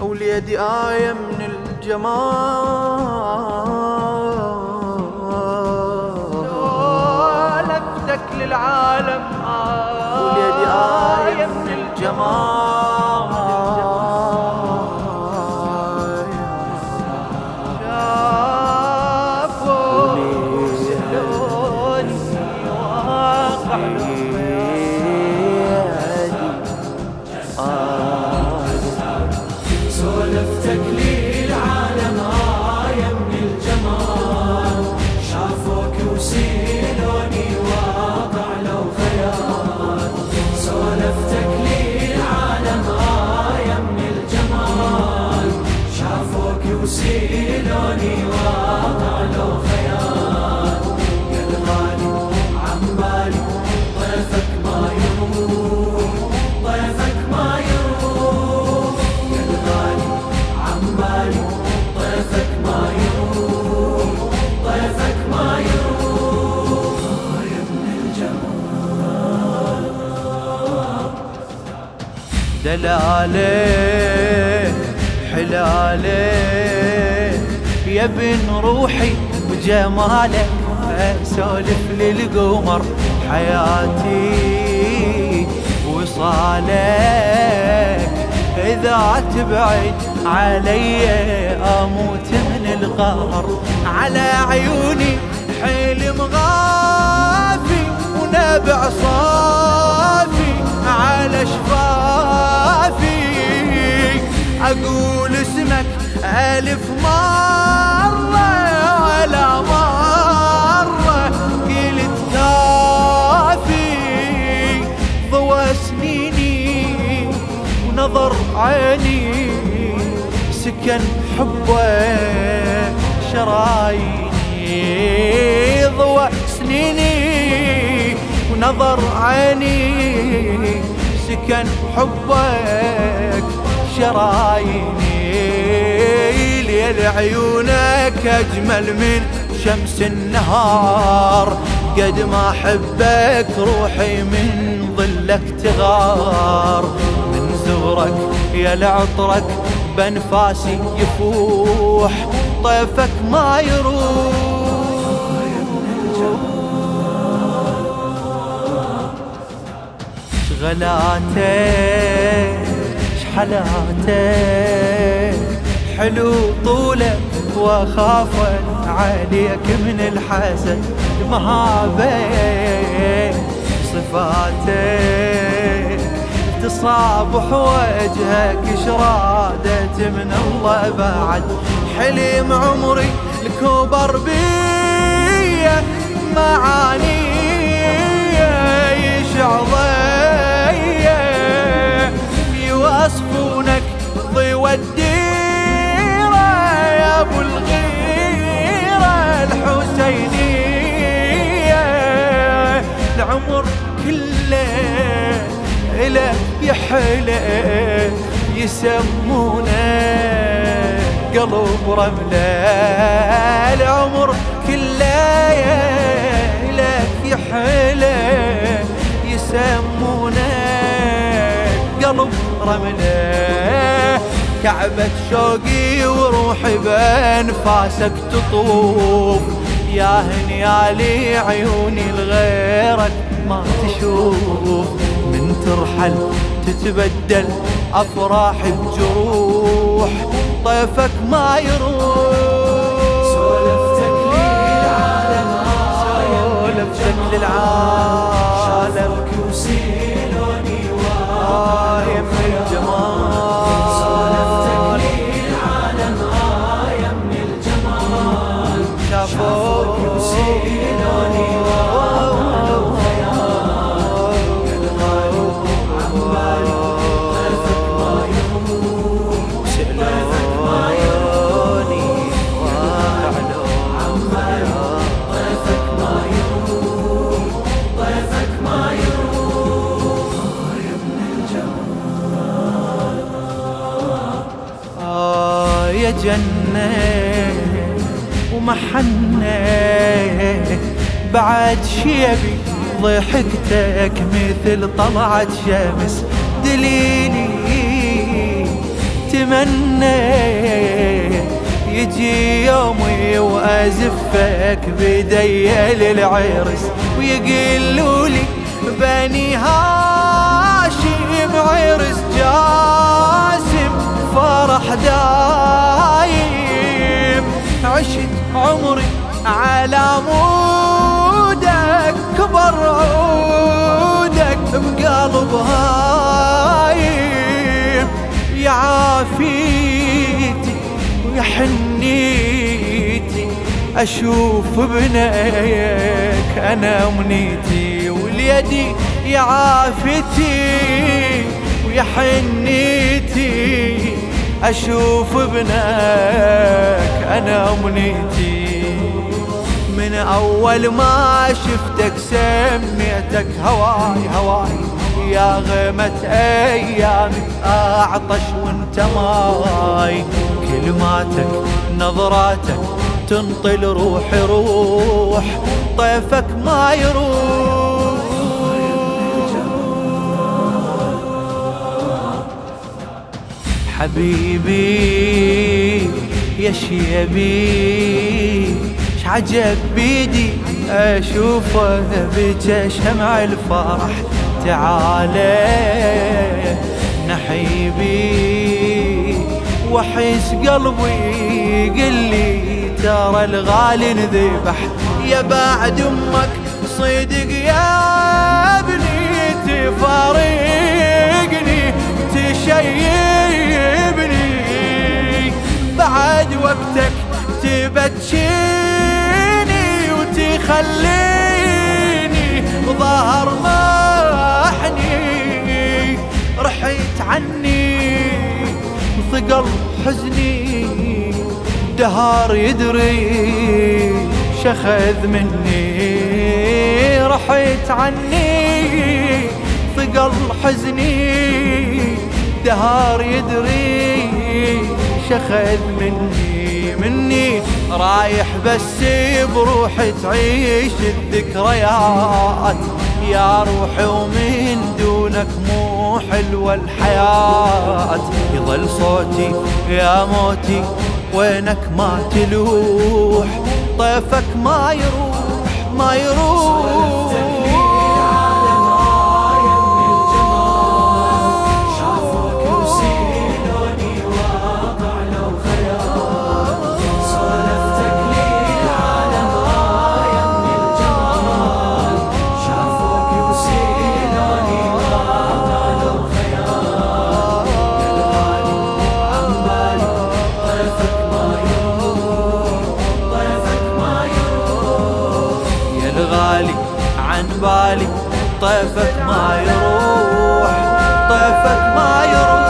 وليدي آية من الجمال. لفتك للعالم وليدي آية من الجمال. دلاله حلاله. يا ابن روحي وجمالك أسولف للقمر حياتي. وصالك إذا تبعد علي أموت من القهر على عيوني حلم غافي ونبع صافي على شفافي أقول اسمك ألف مرة ولا مرة قلت كافي ضوى سنيني ونظر عيني سكن حبه شراييني ضوى سنيني ونظر عيني سكن حبك شراييني ليل عيونك أجمل من شمس النهار. قد ما أحبك روحي من ظلك تغار من زغرك يا لعطرك بنفاسي يفوح طيفك ما يروح. شغلاتك شحلاتك حلو طولك واخاف عليك من الحسد مهابك صفاتك؟ تصابح وجهك شرادة من الله بعد. حليم عمري الكبر بيه معاني العمر كله إلى يحلى يسمونه قلب رملة. العمر كله لك يحلى يسمونه قلب رملة. كعبة شوقي وروحي بانفاسك تطوف. يا هنيالي عيوني لغيرك ما تشوف. من ترحل تتبدل افراحي بجروح طيفك ما يروح. سولفتك للعالم سولفتك للعالم. شافوك وسيلوني يا جنة ومحنة بعد شيبي ضحكتك مثل طلعت شمس دليلي. اتمنى يجي يومي وأزفك بدي للعرس ويقولوا لي بني هاشم عرس جاسم فرح دايم عشت عمري على مودك كبر عودك بقلب هايم يا عافيتي ويا حنيتي أشوف ابنك أنا امنيتي واليدي يا عافتي ويا حنيتي. أشوف ابنك أنا امنيتي من أول ما شفتك سميتك هواي هواي. يا غيمة أيامي أعطش وأنت ماي. كلماتك نظراتك تنطل روحي روح طيفك ما يروح. حبيبي يا شيبي عجب بيدي أشوفه بك شمع الفرح. تعالى نحيبي واحس قلبي قل لي ترى الغالي انذبح يا بعد أمك صدق يا ابني تفارقني تشيبني بعد وقتك تبتشيني وتخليني ظهر محني رحيت عني ثقل حزني. دهار يدري شخذ مني. رحيت عني ثقل حزني. دهار يدري شخذ مني مني رايح بس بروحي تعيش الذكريات. يا روحي ومن دونك مو حلوة الحياة. يظل صوتي يا موتي وينك ما تلوح. طيفك ما يروح ما يروح. بالي طيفك ما يروح طيفك ما يروح.